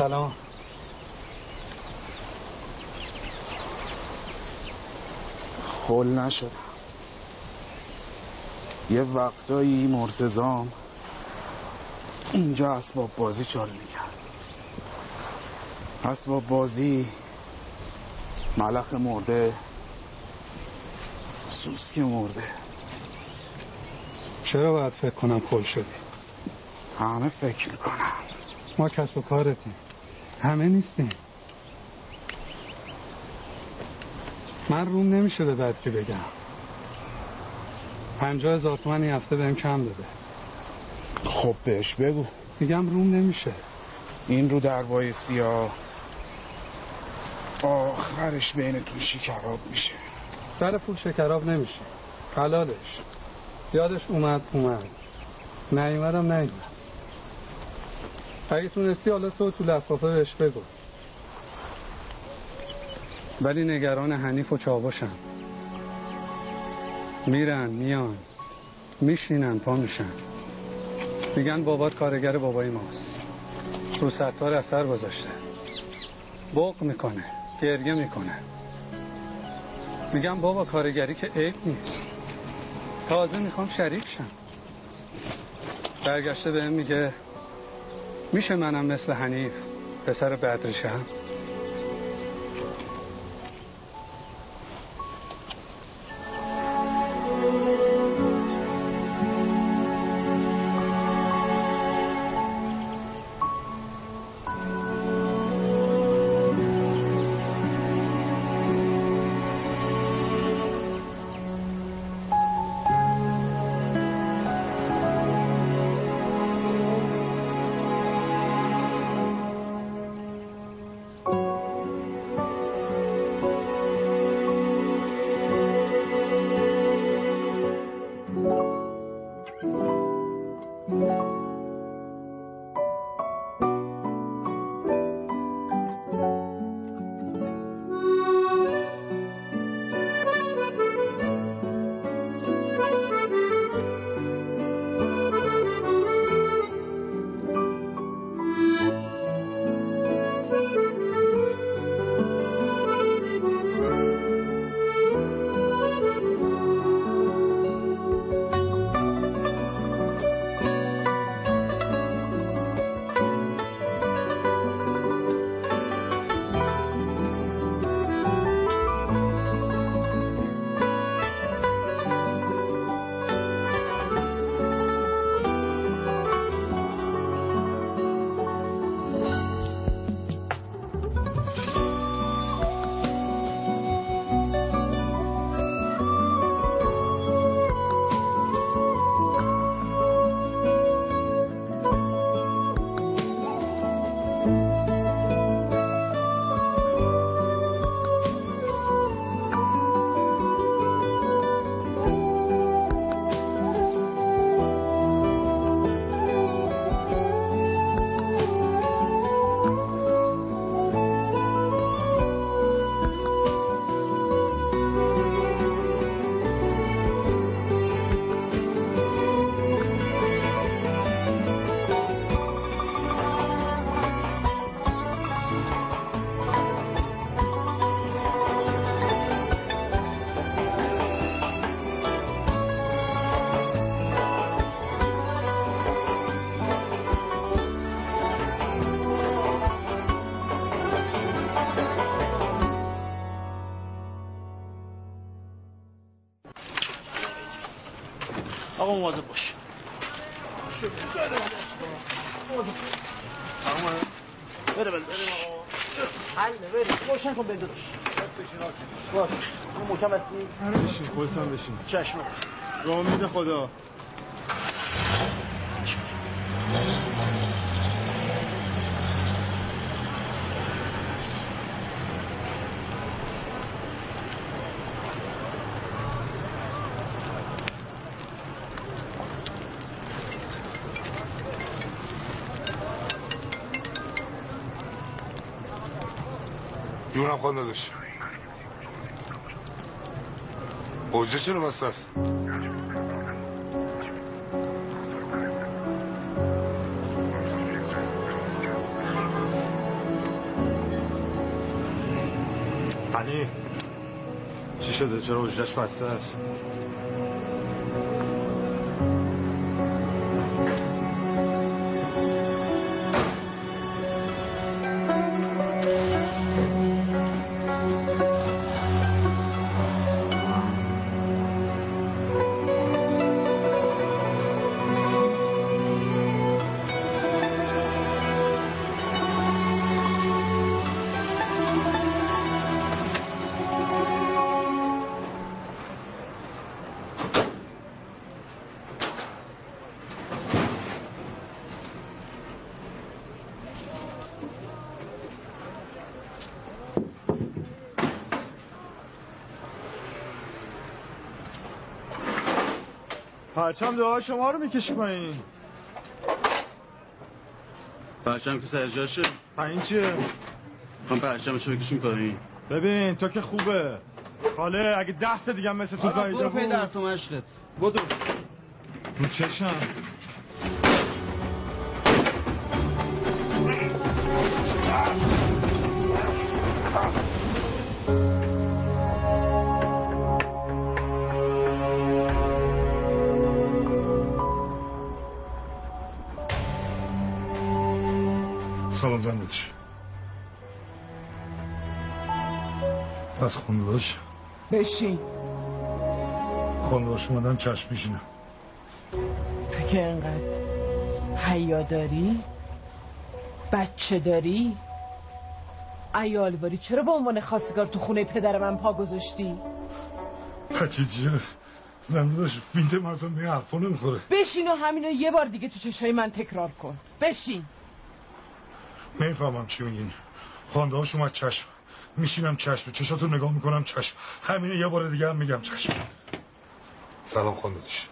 سلام. خل نشدم یه وقتایی مرتزام اینجا اسباب بازی چال می‌کرد. اسباب بازی ملخ مرده سوسک مرده. چرا باید فکر کنم کل شدی؟ همه فکر می‌کنم ما کس و کارتیم. همه نیستیم. من روم نمیشه به بدری بگم. پنجاه هزار تومن این هفته بهم کم داده. خب بهش بگو. میگم روم نمیشه. این رو دربای سیاه. آخرش بینتون شکراب میشه. سر پول شکراب نمیشه. حلالش. یادش اومد اومد. نیومدم نیومد اگه تونستی حالا تو تو لفافه بهش بگو. ولی نگران حنیف و چاوشم. میرن میان. میشینن پا میشن. میگن بابات کارگر بابای ماست. رو ستار اثر گذاشته. بغ می‌کنه گریه می‌کنه. میگم بابا کارگری که عیب نیست. تازه می‌خوام شریک شم. برگشته بهم میگه میشه منم مثل حنیف پسر بدرشم باش. اون محکم هستی بشین خودت هم بشین. چشم. به امید خدا. جونم خواهد نداشت برجه چرا بسته است علی چی شده چرا حجرش بسته است پرچم دعا شما رو می‌کشی پایین. پرچم که سر جاشه پایین چیه؟ من پرچمشو بکشیم پایین. ببین تو که خوبه. خاله اگه ده تا دیگه مثل تو زایده برو پی بود درس و مشقت. بدو. رو چشم. زندش پس خونداش بشین. خونداش اومدن چشم میشینم تو که انقدر حیا داری بچه داری؟ ایالواری چرا به عنوان خواستگار تو خونه پدر من پا گذاشتی؟ بچه چیه زنده داشت فیلد مثلا به این حرفا نمی‌خوره. بشین و همینو یه بار دیگه تو چشای من تکرار کن. بشین. نمی‌فهمم چی میگین. خانده هاش اومد چشم. میشینم چشم. چشاتو نگاه می‌کنم چشم. همینه یه بار دیگه هم میگم چشم. سلام خانده داشت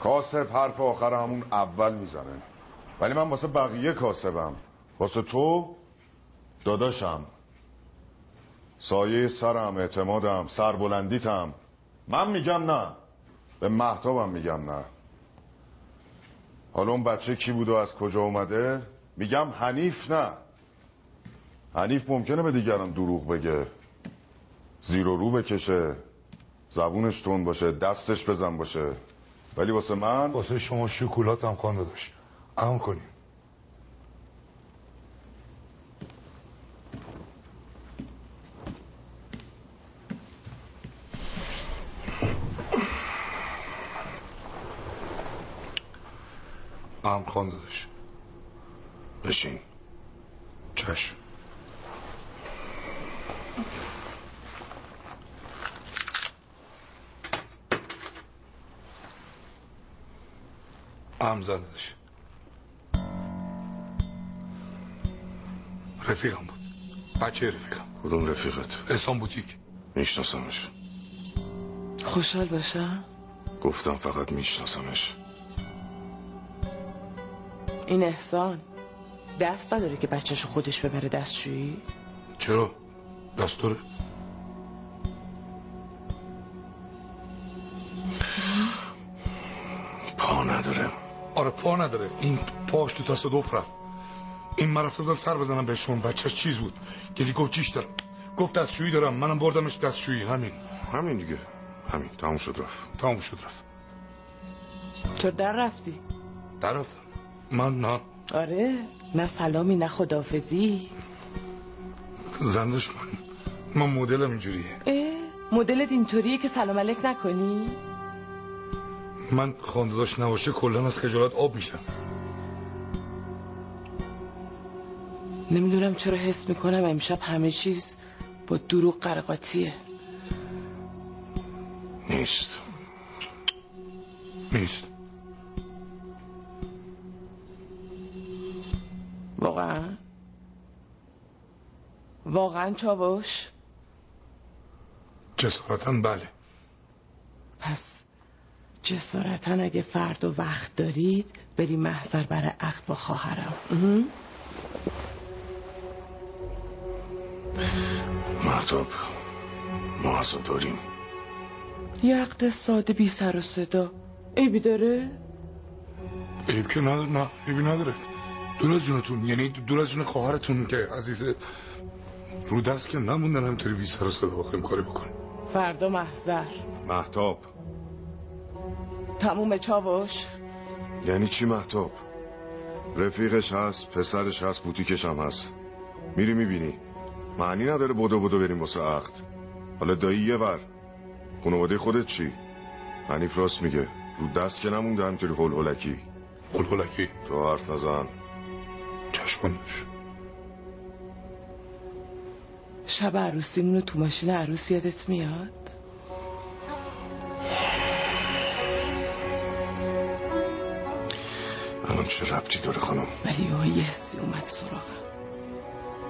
کاسب حرف آخر همون اول می‌زنه. ولی من واسه بقیه کاسبم. واسه تو داداشم. سایه سرم اعتمادم سربلندیتم. من میگم نه. به محتابم میگم نه. حالا اون بچه کی بود و از کجا اومده؟ میگم حنیف نه. حنیف ممکنه به دیگران دروغ بگه. زیر و رو بکشه. زبونش تون باشه دستش بزن باشه. ولی واسه من واسه شما شکولات هم داشت اهم کنیم. هم خوانده داشت بشین. چشم. هم زده داشت رفیقم بود. بچه رفیقم. کدوم رفیقت؟ احسان بوتیک. میشناسمش. خوشحال باشم؟ گفتم فقط میشناسمش. این احسان دست نداره که بچهشو خودش ببره دستشویی؟ چرا؟ دستوره. پا نداره. آره پا نداره. این پاش تو تصادف رفت. این من رفته سر بزنم بهشون. بچهش چیز بود؟ گلی گفت چیش دارم؟ گفت دستشویی دارم. منم بردمش دستشویی. همین. همین دیگه. همین. تموم شد رفت. تموم شد رفت. چرا در رفتی؟ در رفتم. من نه. آره نه سلامی نه خدافزی زندش من من مدلم اینجوریه. اه مدلت اینطوریه که سلام علیک نکنی؟ من خانده داشت نباشه کلا از خجالت آب میشم. نمی‌دونم چرا حس می‌کنم امشب همه چیز با دروغ قرقاتیه. نیست. نیست. واقعا چاوش؟ جسارتا بله. پس جسارتا اگه فرد و وقت دارید بری محضر برای عقد با خواهرم. اه؟ محتاب ما عزاداریم یه اقتصاد بی سر و صدا. عیبی داره؟ عیب که نداره نه عیبی نداره. دور از جونتون یعنی دور از جون خواهرتون که عزیز رو دست که نموندن همینطوری بی سر و صدا کاری بکنیم فردا محضر. محتاب. تموم چاوش. یعنی چی محتاب؟ رفیقش هست پسرش هست بوتیکش هم هست. میری می‌بینی. معنی نداره بدو بدو بریم واسه عقد. حالا دایی یه بر خانواده خودت چی؟ حنیف راست میگه. رو دست که نمونده همینطوری هول هولکی. قلقلکی تو حرف نزن. چشمانش. شب عروسیمونو تو ماشین عروس یادت میاد؟ الان چه ربطی داره خانم ولی یه حسی اومد سراغم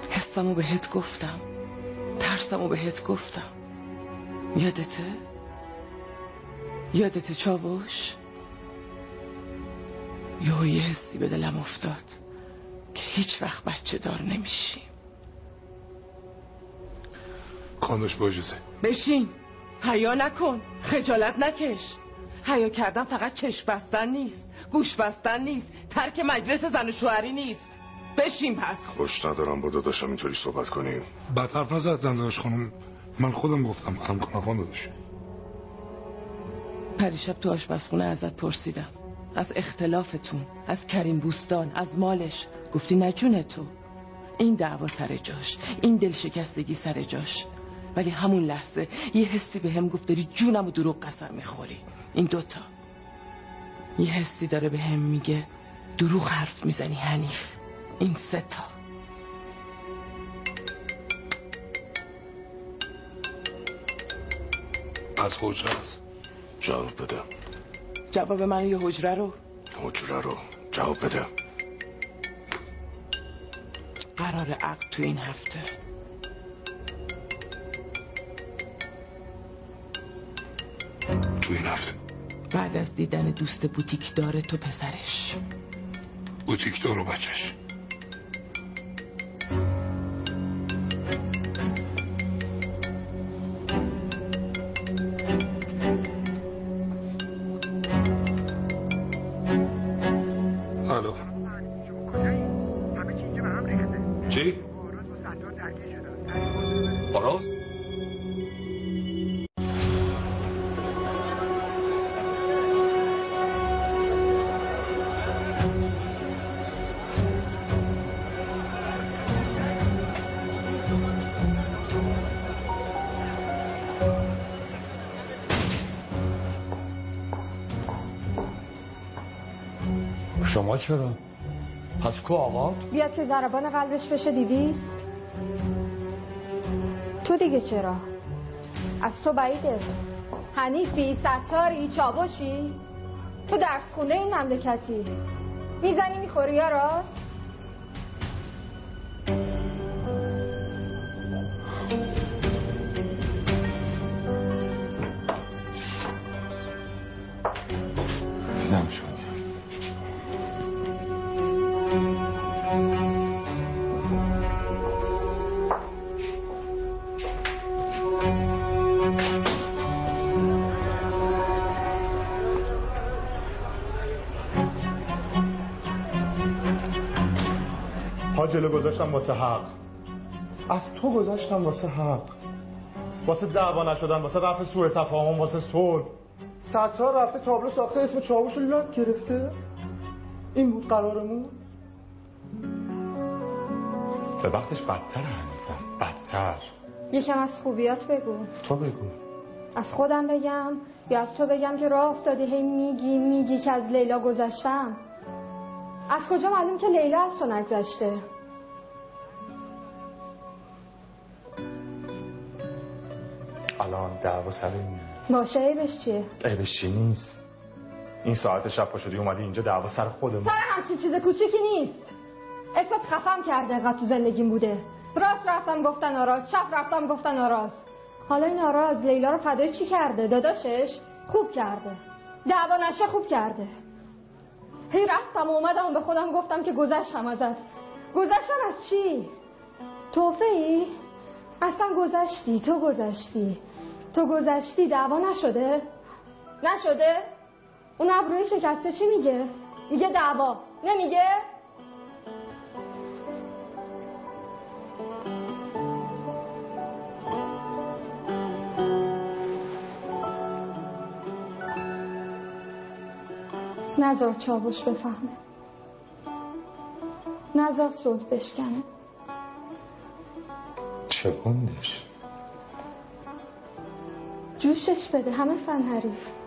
حسمو بهت گفتم ترسمو بهت گفتم یادته؟ یادته چاوش؟ یه حسی به دلم افتاد که هیچ وقت بچه دار نمیشیم خواندش با اجازه. بشین. حیا نکن. خجالت نکش. حیا کردن فقط چشم بستن نیست. گوش بستن نیست. ترک مجلس زن و شوهری نیست. بشین پس. خوش ندارم با داداشم اینطوری صحبت کنیم. بعد حرف نزد زندهاش خانم. من خودم گفتم هم کنم خانم داداش. پریشب تو آشپزخونه ازت پرسیدم. از اختلافتون از کریم بوستان از مالش. گفتی نه تو. این دعوا سر جاش. این دلشکستگی سر جاش. ولی همون لحظه یه حسی به هم گفت داری جونم و دروغ قسم می‌خوری. این دوتا یه حسی داره به هم میگه دروغ حرف می‌زنی حنیف. این سه تا. از حجره است. جواب بده. جواب من یه حجره رو؟ حجره رو. جواب بده. قرار عقد تو این هفته. بعد از دیدن دوست بوتیک داره تو پسرش. بوتیک دار و بچش الو. چی؟ باراز؟ چرا؟ پس کو آقا؟ بیاد که ضربان قلبش بشه دیویست؟ تو دیگه چرا؟ از تو بعیده. حنیفی ستاری چاوشی؟ تو درس خونده این مملکتی. می‌زنی می‌خوری یا راست؟ پا جلو گذاشتم واسه حق. از تو گذاشتم واسه حق. واسه دعوا نشدن واسه رفع سوء تفاهم واسه صلح. ستار رفته تابلو ساخته اسم چاوش رو لاک گرفته. این بود قرارمون؟ به وقتش بدتر حنیفم بدتر. یکم از خوبیات بگو. تو بگو. از خودم بگم یا از تو بگم که راه افتادی هی میگی میگی که از لیلا گذشتم؟ از کجا معلوم که لیلا از تو نگذشته الان دعوا سر اینه باشه عیبش چیه؟ عیبش چی نیست. این ساعت شب پا شدی اومدی اینجا دعوا سر خودمون. سر همچین چیز کوچیکی نیست. اسمت خفم کرده انقدر تو زندگیم بوده. راست رفتم گفتن آراز. چپ رفتم گفتن آراز. حالا این آراز لیلا رو فدای چی کرده؟ داداشش خوب کرده. دعوا نشه خوب کرده. هی رفتم و اومدم به خودم گفتم که گذشتم ازت گذشتم از چی؟ توفه ای؟ اصلا گذشتی تو گذشتی تو گذشتی دعوا نشده؟ نشده؟ اون ابروی شکسته چی میگه؟ میگه دعوا نمیگه؟ نزار چاوش بفهمه. نزار صلح بشکنه. چه گندش جوشش بده همه فن حریف.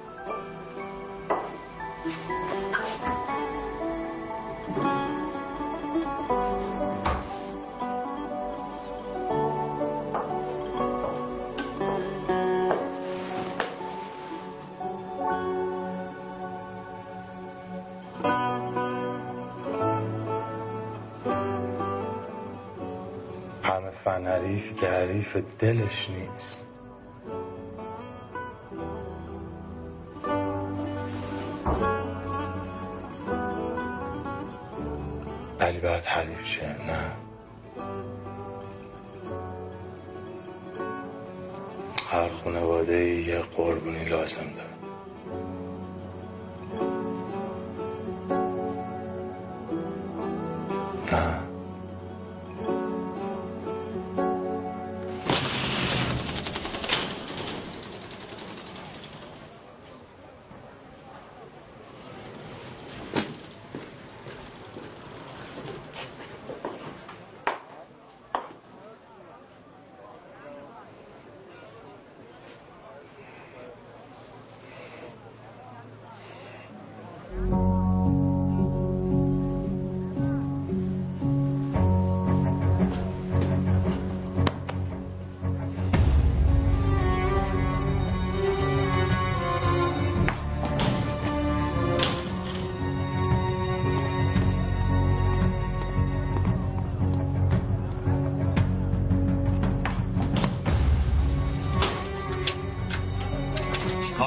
حریفی که حریف دلش نیست. ولی باید حریف شه نه. هر خانواده یه قربونی لازم داره.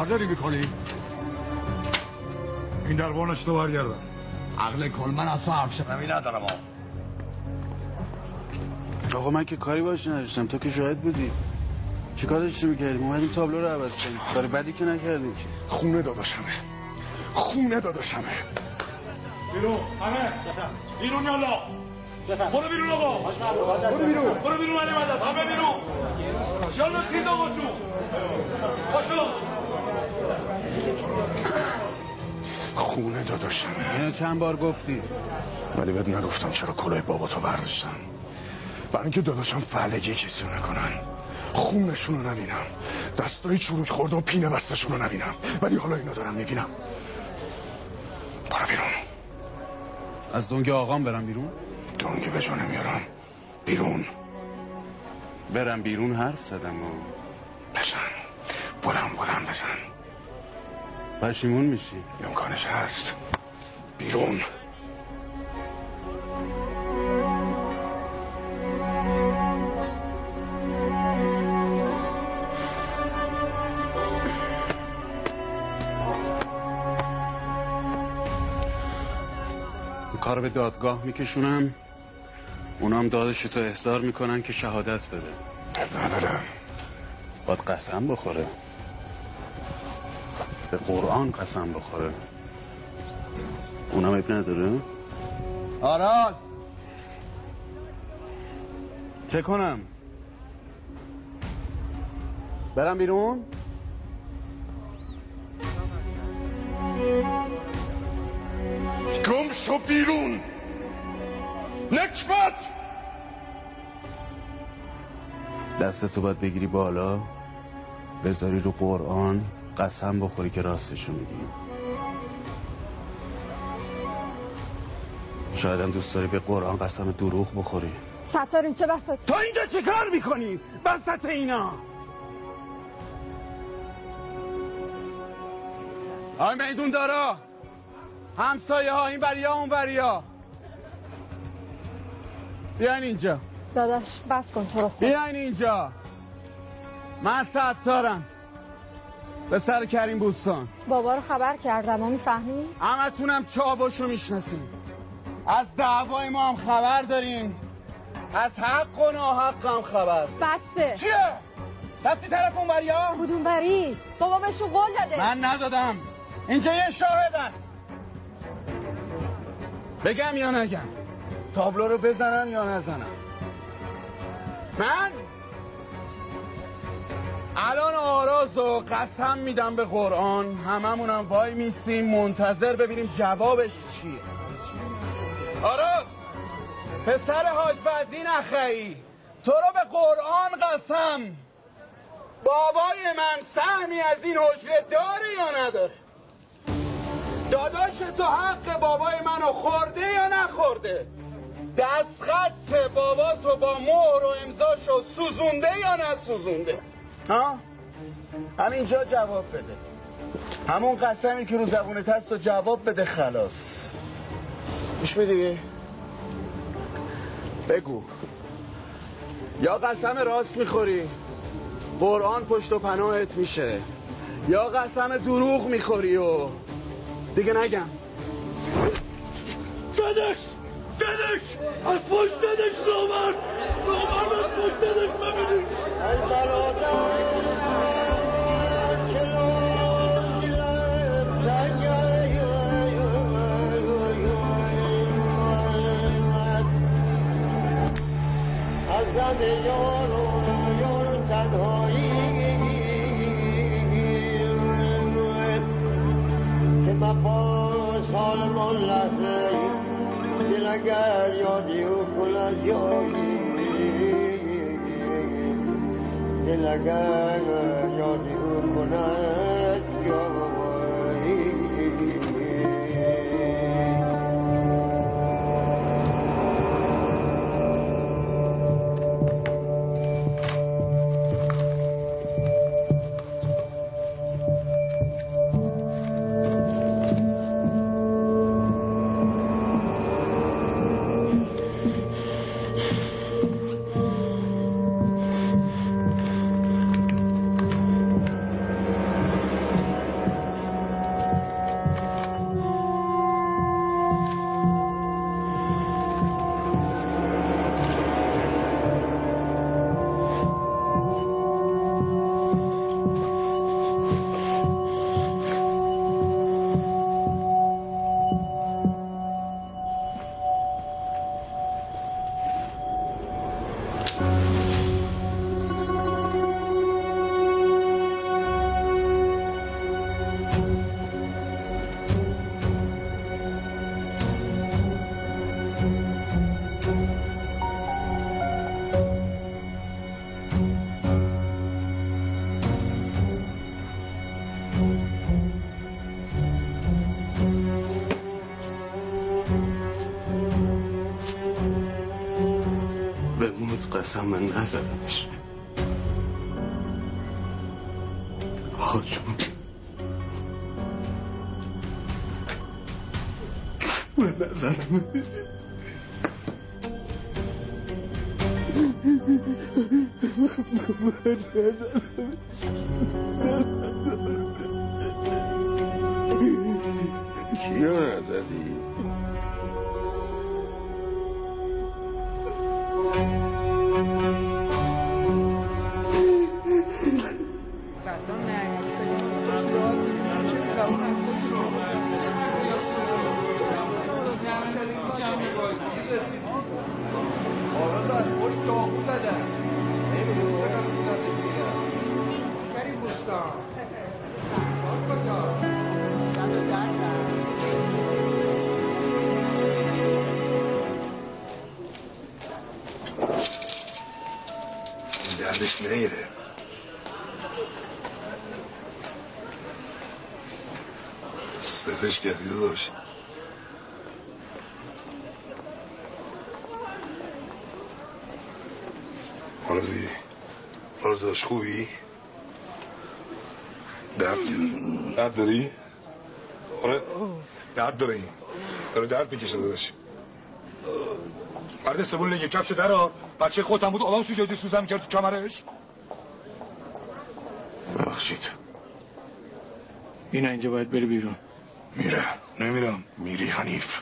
کار داری می‌کنی؟ این دربانش تو برگردم عقل کل من تو حرف شنوی ندارم آقا. آقا من که کاری باش نداشتم. تو که شاهد بودی. چیکار داشتی می‌کردیم اومدیم تابلو رو عوض کنیم. کار بدی که نکردیم که. خونه داداشمه. خونه داداشمه. بیرون. همه. بیرون یالا برو بیرون آقا. برو بیرون. برو بیرون علی مدد همه بیرون. یالا تیز آقا جون. پاشو خونه داداشمه اینو چند بار گفتی؟ ولی بهت نگفتم چرا کلاه بابا تو برداشتم. برای اینکه داداشم فلگی کسی رو نکنن. خونشون رو نبینم. دستای چروک خورده و پینه بستشون رو نبینم. ولی حالا اینو دارم می‌بینم. برو بیرون. از دنگ آقام برم بیرون؟ دنگی به جا نمیارم بیرون. برم بیرون حرف زدم و بزن. بلند بلند بزن. پشیمون میشی. امکانش هست. بیرون. کار به دادگاه میکشونم. اونام دادش تو احضار می‌کنن که شهادت بده. اب نداره باید قسم بخوره. به قرآن قسم بخوره. اونم اب نداره؟ آراز! چه کنم؟ برم بیرون؟ گم شو بیرون! نکبت! دستتو باید بگیری بالا بذاری رو قرآن. قسم بخوری که راستشو میگی. شاید هم دوست داری به قرآن قسم دروغ بخوری. ستار این چه بساتی؟ تو اینجا چه کار می‌کنی؟ بسط اینا. آی میدون دارا. همسایه ها این بریا اون بریا. بیاین اینجا. داداش بس کن تو رو خود. بیاین اینجا. من ستارم. به سر کریم بوستان. بابا رو خبر کردم و می‌فهمی؟ همتونم چاوشو می‌شناسیم. از دعوای ما هم خبر داریم. از حق و ناحق هم خبر. بسه. چیه؟ رفتی طرف اون بریا کدوم بری؟ بابا بهشون قول داده. من ندادم. اینجا یه شاهد است. بگم یا نگم؟ تابلو رو بزنم یا نزنم؟ من؟ الان آراز و قسم میدم به قرآن. هممونم وای میسیم منتظر ببینیم جوابش چیه. آراز پسر حاج بدین اخعی تو رو به قرآن قسم. بابای من سهمی از این حجره داره یا نداره داداش تو حق بابای منو خورده یا نخورده؟ دست خط بابا تو با مهر و امضاشو سوزونده یا نسوزونده؟ ها؟ همینجا جواب بده. همون قسمی که رو زبونت هست تو جواب بده خلاص. گوش میدی؟ بگو. یا قسم راست می‌خوری قرآن پشت و پناهت میشه. یا قسم دروغ می‌خوری و دیگه نگم. دادش دادش از پشت دادش نامر نامر دل قسم من نزدمش. خودشون من نزدمش من داشت خوبی؟ درد؟ درد داری؟ آره. درد داره این داره درد می‌کشه داداش. مرد سبول نگه کفش در ها بچه خودم بود آدم سوژه سوزن می‌کرد تو کمرش. ببخشید. اینا اینجا باید بری بیرون. میره. نمیرم. میری حنیف.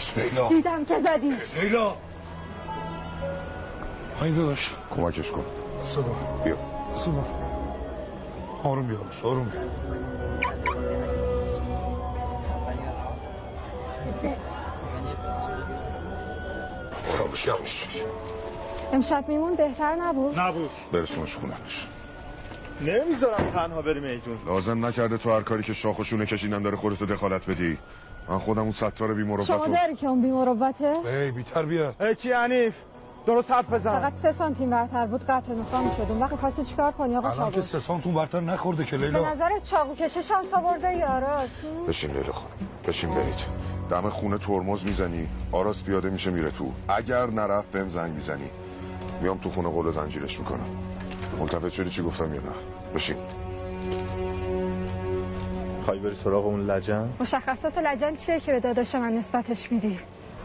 دیدم که زدیش. لیلا. دیدم که زدیش. لیلا. این داداش. کمکش کن. صبح. بیا. صبح. آروم بیا. آروم بیا. امشب میمون بهتر نبود؟ نبود. برسونش خونش نمی‌ذارم تنها بری میدون لازم نکرده تو هر کاری که شاخ و شونه کشیدن داره خودتو دخالت بدی. من خودم اون ستار بی شما داری که اون بیمروبته ای بی تربیت ای چی حنیف درست حرف بزن. فقط سه سانتیم برتر بود قطع و نخا می‌شد اون وقت خواستی چیکار کنی آقا الان که سه سانتون برتر نخورده که به لیلا. نظرت چاقو کشه شانس آورده یا راست بشین لیلا خانم بشین برید. دم خونه ترمز می‌زنی. آراس پیاده میشه میره تو. اگر نرفت بهم زنگ می‌زنی. میام تو خونه قول زنجیرش می‌کنم. ملتفت شدی چی گفتم یا نه؟ بشین. خواهی بری سراغ اون لجن؟ مشخصات لجن چیه که به داداش من نسبتش میدی؟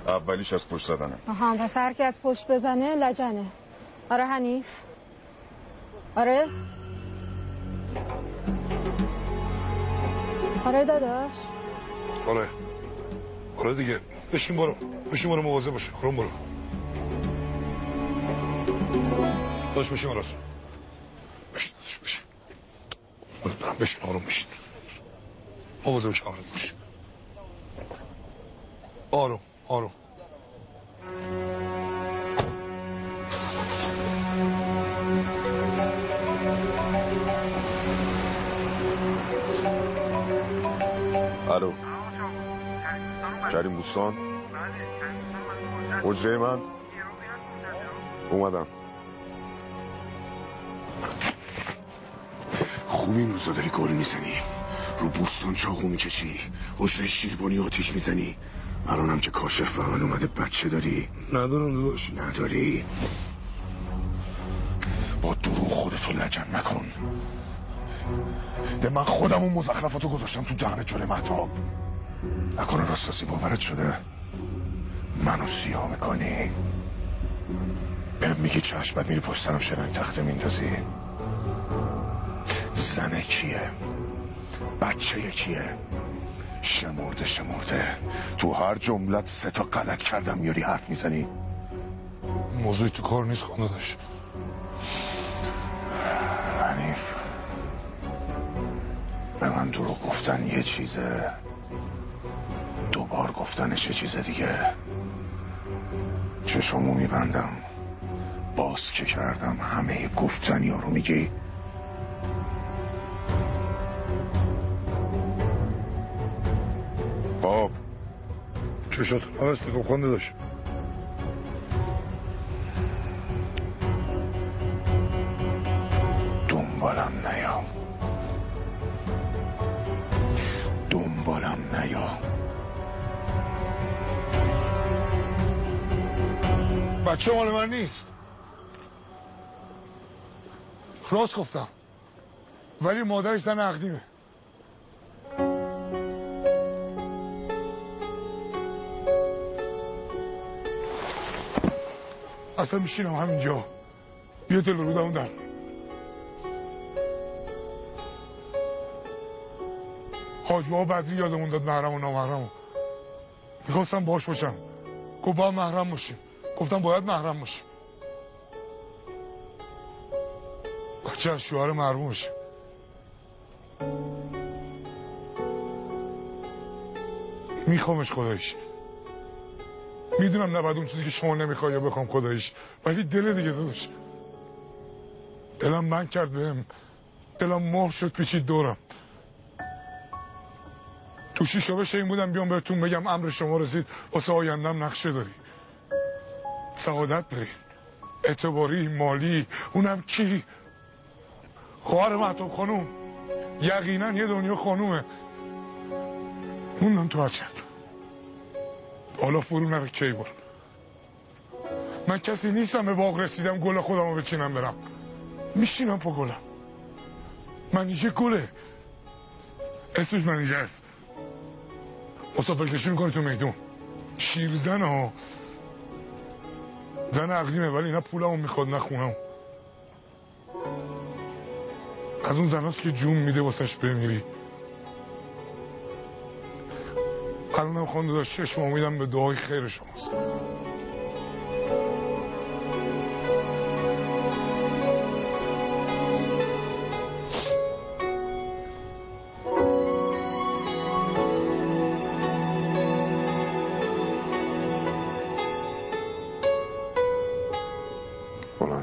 اولیش از پشت زدنه. آها پس هر کی از پشت بزنه لجنه. آره حنیف. آره. آره داداش. آره. آره دیگه. بشین برو. بشین برو مواظب باش. آروم برو. داشت بشین آراس بشین داشت بشین. برو برم بشین. آروم بشین. باش آروم باش آروم آروم الو. کریم بوستان حجره من. اومدم. خوب این روزا داری گل می‌زنی. رو بوستان چاقو می‌کشی حجره شیربانی آتیش می‌زنی. الانم که کاشف به من اومده بچه داری. ندارم داداش. نداری. با دروغ خودتو لجن نکن. ده من خودم اون مزخرفاتو گذاشتم تو دهن جل محتاب نکنه راستاسی باورت شده. منو سیاه می‌کنی. بهم میگی چشم بعد میری پشت سرم شنگ تخته میندازی. زنه کیه؟ بچه کیه؟ شمرده شمرده. تو هر جملت سه تا غلط کردم میاری حرف می‌زنی. موضوعی تو کار نیست خانه داشت حنیف به من دروغ گفتن یه چیزه. دوبار گفتنش یه چیز دیگه. چشمو میبندم. باز که کردم همه گفتنی ها رو میگی. چشاتون عوض خب خانده داشت دنبالم نیا. دنبالم نیا. بچه مال من نیست. راست گفتم. ولی مادرش زن عقدیمه. اصلا میشینم همینجا بیا دل رودمون در. حاج بابا بدری یادمون داد محرم و نامحرم می‌خواستم باش باشم. گفت باید محرم باشیم. گفتم باید محرم باشیم. بچه از شوهر مرموم باشیم. میخوامش خدایش می‌دونم نباید اون چیزی که شما نمی‌خوای یا بخوام خدایش ولی دل دیگه داداش. دلم من کرد بهم. دلم مهر شد پیچید دورم. تو شیشا بشه این بودم بیام بهتون بگم امر شما رسید. واسه آیندم نقشه داری. سعادت داری. اعتباری مالی. اونم کی؟ خواهر محتاب خانوم. یقینا یه دنیا خانومه. موندم تو هرچند حالا فرو نره کی بر من کسی نیستم به باغ رسیدم گل خودم رو بچینم برم. میشینم پا گلم. منیژه گله. اسمش منیژه است مسافر کشی می‌کنه تو میدون. شیرزن ها. زن عقلیمه ولی نه پولمو می‌خواد نه خونم از اون زناست که جون میده واسش بمیری. الانم خانده داشت چشم امیدم به دعای خیر شماست.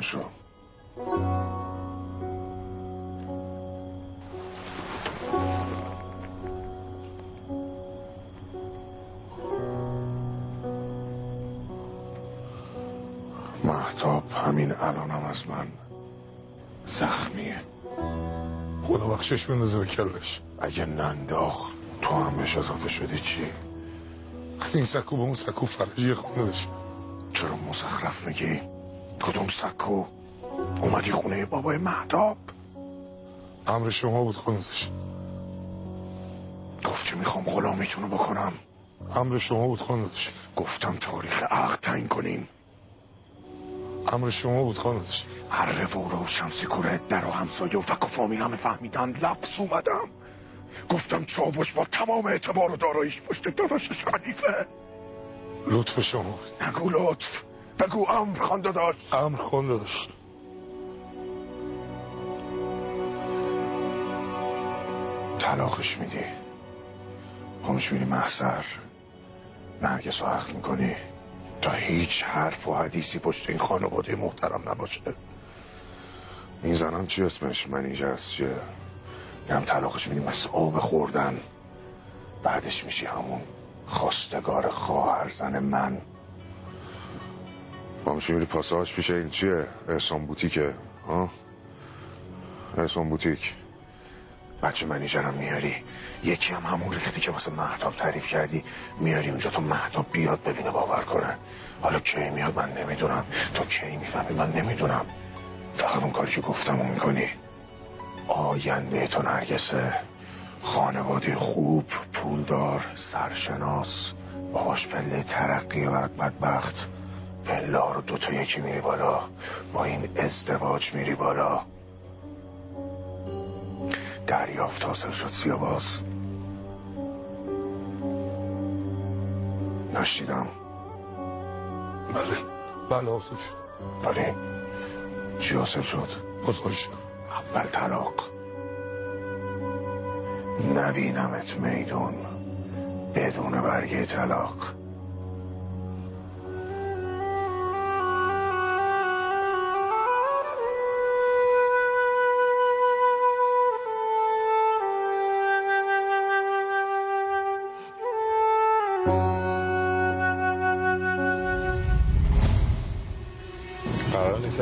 شو. الانم از من زخمیه خدا بخشش بندازه به کلش اگه ننداخت تو هم بهش اضافه شدی چی؟ وقتی این سکو به اون سکو فرجی خونه داشت چرا مزخرف میگی؟ کدوم سکو؟ اومدی خونه بابای محتاب؟ امر شما بود خونه داشت گفتی می‌خوام غلامیتونو بکنم امر شما بود خانه داشت گفتم تاریخ عقد تعیین کنیم امر شما بود داشت. هر و روشن سکوره در و همسایه و فک و فامیل همه فهمیدن لفظ اومدم. گفتم چاوش با تمام اعتبار و داراییش پشت داداشش حنیفه لطف شما نگو لطف. بگو امر خانده داشت. امر خانده داشت. طلاقش میدی. خامش میری محضر. نرگس رو حق می‌کنی. تا هیچ حرف و حدیثی پشت این خانواده محترم نباشه. این زنم چی اسمش؟ منیجه است چیه؟ اینم طلاقش میدی مثل آب خوردن. بعدش میشی همون خواستگار خواهر زن من خامشی میری؟ پاساش پیش این چیه؟ احسان بوتیکه ها؟ احسان بوتیک. بچه منیجرم میاری؟ یکی هم همون ریختی که واسه محتاب تعریف کردی. میاری اونجا تا محتاب بیاد ببینه باور کنه. حالا کی میاد من نمی‌دونم. تو کی می‌فهمی من نمی‌دونم. فقط اون کاری که گفتم اون می‌کنی. آینده تو نرگسه. خانواده خوب پولدار سرشناس. باش پله ترقی و بدبخت. پلا رو دوتا یکی میری بالا. با این ازدواج میری بالا. دریافت حاصل شد سیاباز نشیدم. بله. بله حاصل شد. ولی چی حاصل شد؟ گزارش اول طلاق. نبینمت میدون بدون برگه طلاق.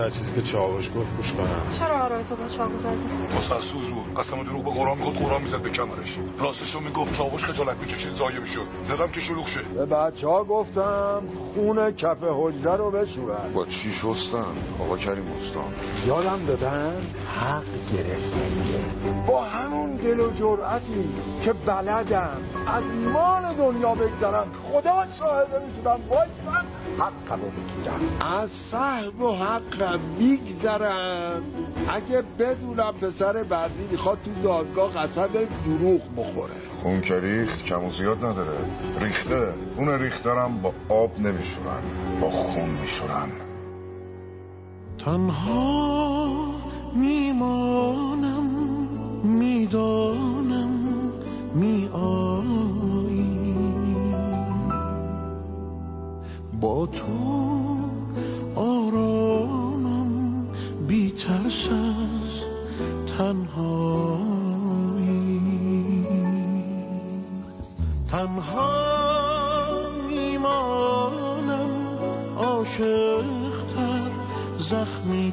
هر چیزی که چاوش گفت گوش کنم. چرا آرایزو با چاقو زدی؟ واسه سوز بود قسم دروغ به قرآن می‌خواد قرآن می‌زد به کمرش. راستش رو می‌گفت چاوش خجالت می‌کشید زایه می‌شد. زدم که شلوغ شه. به بچه ها گفتم خون کف حجره رو بشورن. با چی شستن؟ آقا کریم استان. یادم دادن؟ حق گرفتنیه. با همون دل و جرأتی که بلدم از مال دنیا بگذرم. خدا شاهده می‌تونم وایسم حقم رو بگیرم از صحب و حقم میگذرم اگه بدونم پسر بعدی می‌خواد تو دادگاه قسم دروغ بخوره. خون که ریخت کم و زیاد نداره. ریخته. اون ریخترم با آب نمیشورن با خون میشورن. تنها میمانم با تو آرامم بی ترس از تنهایی. تنها میمانم عاشقتر زخمی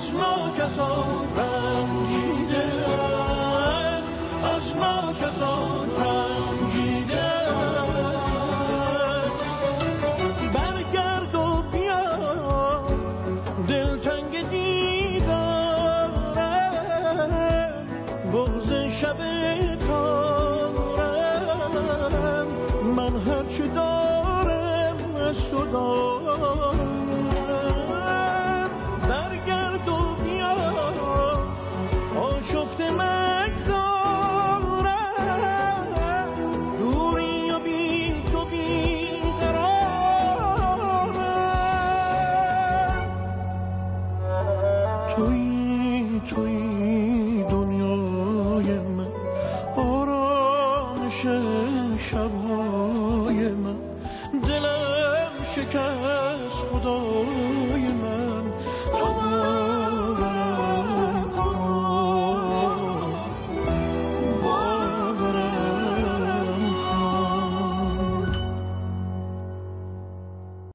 از ما کسان